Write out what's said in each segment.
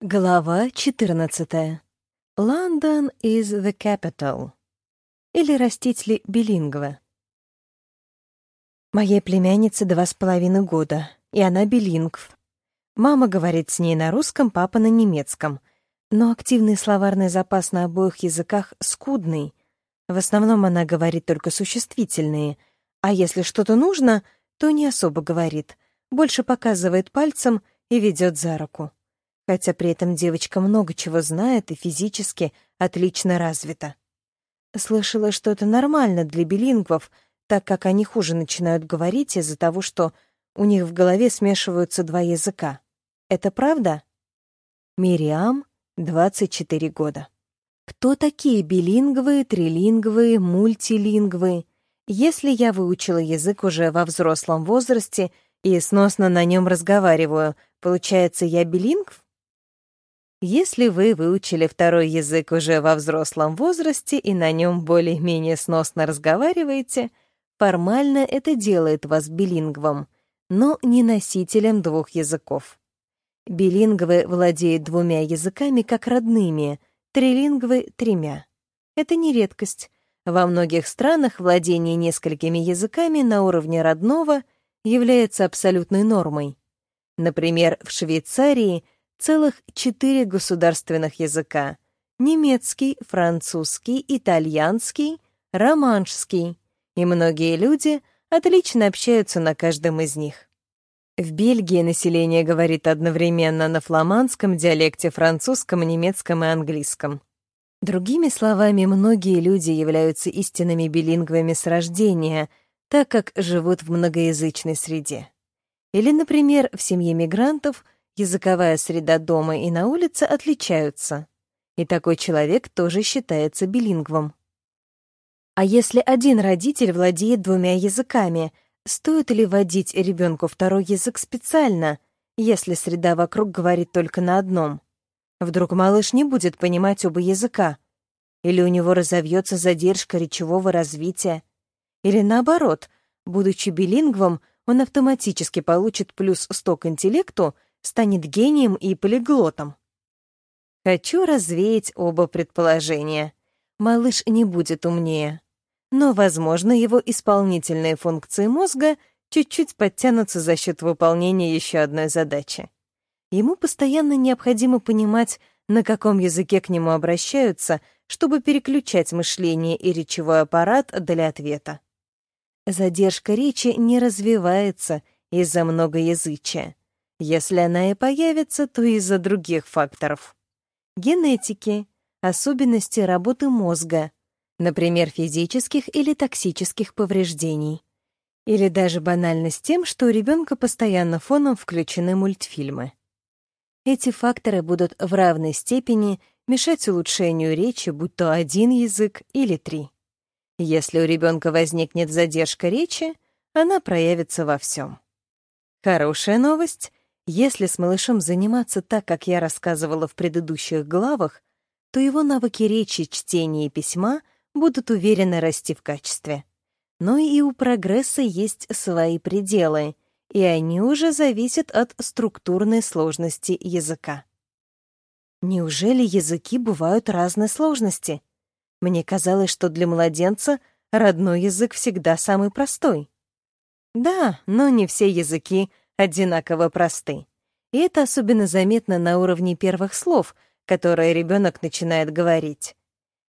Глава 14. London is the capital. Или растить ли билингва? Моей племяннице два с половиной года, и она билингв. Мама говорит с ней на русском, папа на немецком. Но активный словарный запас на обоих языках скудный. В основном она говорит только существительные, а если что-то нужно, то не особо говорит, больше показывает пальцем и ведет за руку хотя при этом девочка много чего знает и физически отлично развита. Слышала, что это нормально для билингвов, так как они хуже начинают говорить из-за того, что у них в голове смешиваются два языка. Это правда? Мириам, 24 года. Кто такие билингвы, трилингвы, мультилингвы? Если я выучила язык уже во взрослом возрасте и сносно на нем разговариваю, получается, я билингв? Если вы выучили второй язык уже во взрослом возрасте и на нем более-менее сносно разговариваете, формально это делает вас билингвом, но не носителем двух языков. Билингвы владеют двумя языками как родными, трилингвы — тремя. Это не редкость. Во многих странах владение несколькими языками на уровне родного является абсолютной нормой. Например, в Швейцарии — целых четыре государственных языка — немецкий, французский, итальянский, романшский, и многие люди отлично общаются на каждом из них. В Бельгии население говорит одновременно на фламандском диалекте, французском, немецком и английском. Другими словами, многие люди являются истинными билингвами с рождения, так как живут в многоязычной среде. Или, например, в семье мигрантов — языковая среда дома и на улице отличаются, и такой человек тоже считается билингвом. А если один родитель владеет двумя языками, стоит ли вводить ребенку второй язык специально, если среда вокруг говорит только на одном? Вдруг малыш не будет понимать оба языка? Или у него разовьется задержка речевого развития? Или наоборот, будучи билингвом, он автоматически получит плюс 100 к интеллекту — станет гением и полиглотом. Хочу развеять оба предположения. Малыш не будет умнее. Но, возможно, его исполнительные функции мозга чуть-чуть подтянутся за счет выполнения еще одной задачи. Ему постоянно необходимо понимать, на каком языке к нему обращаются, чтобы переключать мышление и речевой аппарат для ответа. Задержка речи не развивается из-за многоязычия. Если она и появится, то из-за других факторов. Генетики, особенности работы мозга, например, физических или токсических повреждений. Или даже банально с тем, что у ребенка постоянно фоном включены мультфильмы. Эти факторы будут в равной степени мешать улучшению речи, будь то один язык или три. Если у ребенка возникнет задержка речи, она проявится во всем. Хорошая новость если с малышом заниматься так, как я рассказывала в предыдущих главах, то его навыки речи, чтения и письма будут уверенно расти в качестве. Но и у прогресса есть свои пределы, и они уже зависят от структурной сложности языка. Неужели языки бывают разной сложности? Мне казалось, что для младенца родной язык всегда самый простой. Да, но не все языки одинаково просты. И это особенно заметно на уровне первых слов, которые ребенок начинает говорить.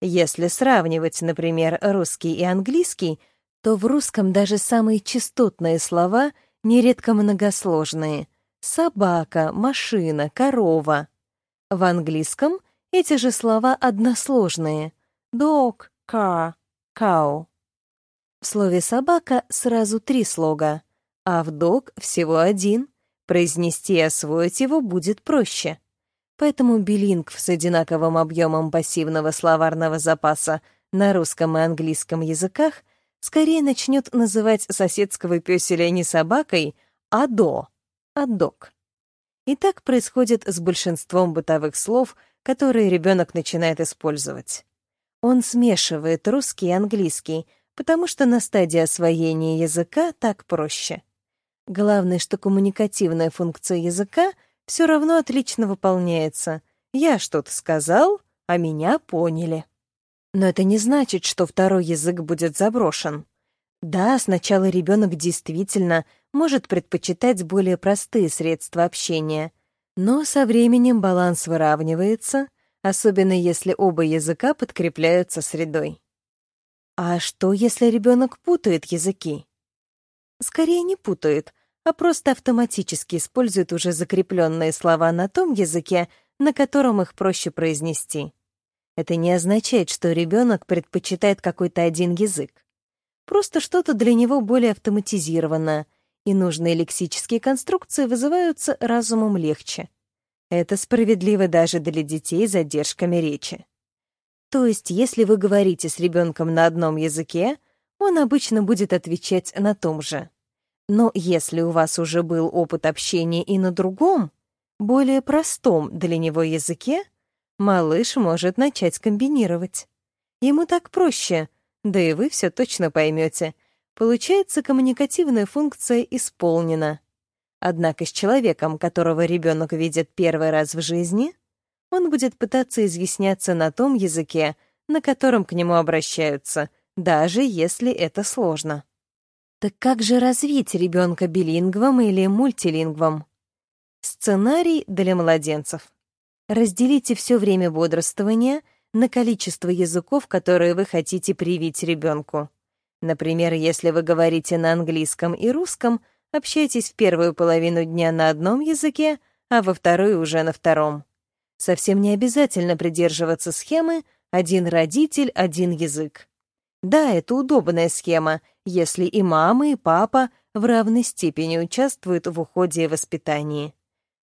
Если сравнивать, например, русский и английский, то в русском даже самые частотные слова нередко многосложные. Собака, машина, корова. В английском эти же слова односложные. Dog, car, cow. В слове «собака» сразу три слога а в док всего один. Произнести и освоить его будет проще. Поэтому билингв с одинаковым объемом пассивного словарного запаса на русском и английском языках скорее начнет называть соседского пёселя не собакой, а до, а док. И так происходит с большинством бытовых слов, которые ребенок начинает использовать. Он смешивает русский и английский, потому что на стадии освоения языка так проще. Главное, что коммуникативная функция языка все равно отлично выполняется. Я что-то сказал, а меня поняли. Но это не значит, что второй язык будет заброшен. Да, сначала ребенок действительно может предпочитать более простые средства общения, но со временем баланс выравнивается, особенно если оба языка подкрепляются средой. А что, если ребенок путает языки? Скорее не путает, а просто автоматически использует уже закрепленные слова на том языке, на котором их проще произнести. Это не означает, что ребенок предпочитает какой-то один язык. Просто что-то для него более автоматизировано, и нужные лексические конструкции вызываются разумом легче. Это справедливо даже для детей с задержками речи. То есть, если вы говорите с ребенком на одном языке, он обычно будет отвечать на том же. Но если у вас уже был опыт общения и на другом, более простом для него языке, малыш может начать комбинировать. Ему так проще, да и вы все точно поймете. Получается, коммуникативная функция исполнена. Однако с человеком, которого ребенок видит первый раз в жизни, он будет пытаться изъясняться на том языке, на котором к нему обращаются, даже если это сложно. Так как же развить ребенка билингвом или мультилингвом? Сценарий для младенцев. Разделите все время бодрствования на количество языков, которые вы хотите привить ребенку. Например, если вы говорите на английском и русском, общайтесь в первую половину дня на одном языке, а во вторую уже на втором. Совсем не обязательно придерживаться схемы «один родитель, один язык». Да, это удобная схема, если и мама, и папа в равной степени участвуют в уходе и воспитании.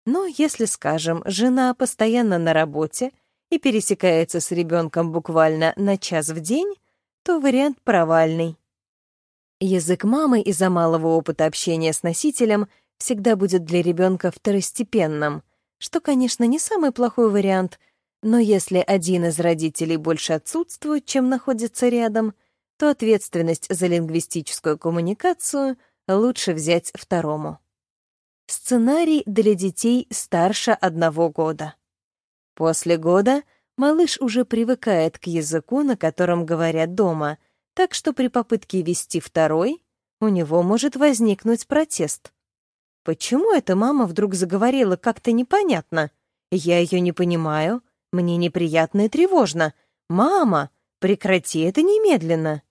Но если, скажем, жена постоянно на работе и пересекается с ребенком буквально на час в день, то вариант провальный. Язык мамы из-за малого опыта общения с носителем всегда будет для ребенка второстепенным, что, конечно, не самый плохой вариант, но если один из родителей больше отсутствует, чем находится рядом, то ответственность за лингвистическую коммуникацию лучше взять второму. Сценарий для детей старше одного года. После года малыш уже привыкает к языку, на котором говорят дома, так что при попытке вести второй у него может возникнуть протест. Почему эта мама вдруг заговорила как-то непонятно? Я ее не понимаю. Мне неприятно и тревожно. Мама, прекрати это немедленно.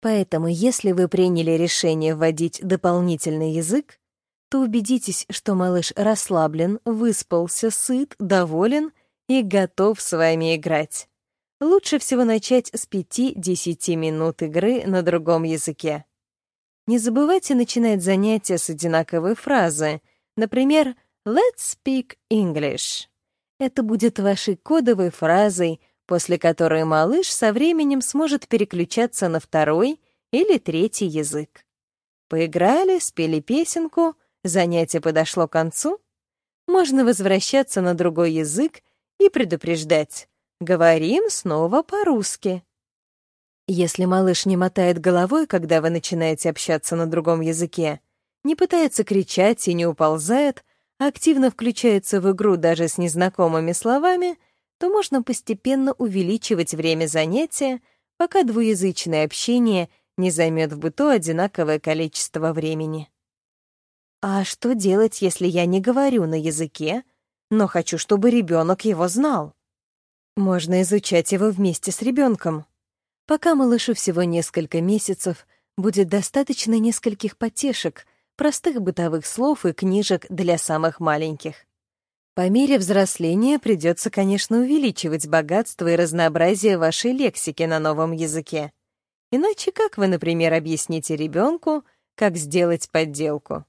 Поэтому, если вы приняли решение вводить дополнительный язык, то убедитесь, что малыш расслаблен, выспался, сыт, доволен и готов с вами играть. Лучше всего начать с 5-10 минут игры на другом языке. Не забывайте начинать занятия с одинаковой фразы, например, «Let's speak English». Это будет вашей кодовой фразой, после которой малыш со временем сможет переключаться на второй или третий язык. Поиграли, спели песенку — занятие подошло к концу, можно возвращаться на другой язык и предупреждать «Говорим снова по-русски». Если малыш не мотает головой, когда вы начинаете общаться на другом языке, не пытается кричать и не уползает, активно включается в игру даже с незнакомыми словами, то можно постепенно увеличивать время занятия, пока двуязычное общение не займет в быту одинаковое количество времени. А что делать, если я не говорю на языке, но хочу, чтобы ребенок его знал? Можно изучать его вместе с ребенком. Пока малышу всего несколько месяцев, будет достаточно нескольких потешек, простых бытовых слов и книжек для самых маленьких. По мере взросления придется, конечно, увеличивать богатство и разнообразие вашей лексики на новом языке. Иначе как вы, например, объясните ребенку, как сделать подделку?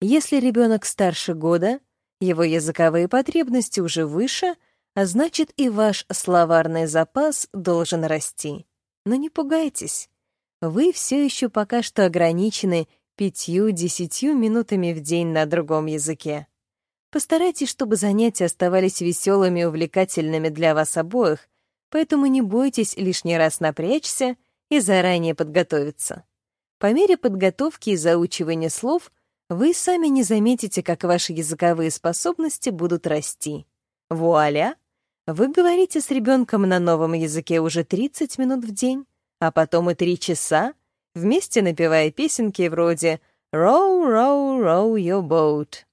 Если ребенок старше года, его языковые потребности уже выше, а значит и ваш словарный запас должен расти. Но не пугайтесь. Вы все еще пока что ограничены пятью-десятью минутами в день на другом языке. Постарайтесь, чтобы занятия оставались веселыми и увлекательными для вас обоих, поэтому не бойтесь лишний раз напрячься и заранее подготовиться. По мере подготовки и заучивания слов вы сами не заметите, как ваши языковые способности будут расти. Вуаля! Вы говорите с ребенком на новом языке уже 30 минут в день, а потом и 3 часа, вместе напевая песенки вроде «Row, row, row your boat».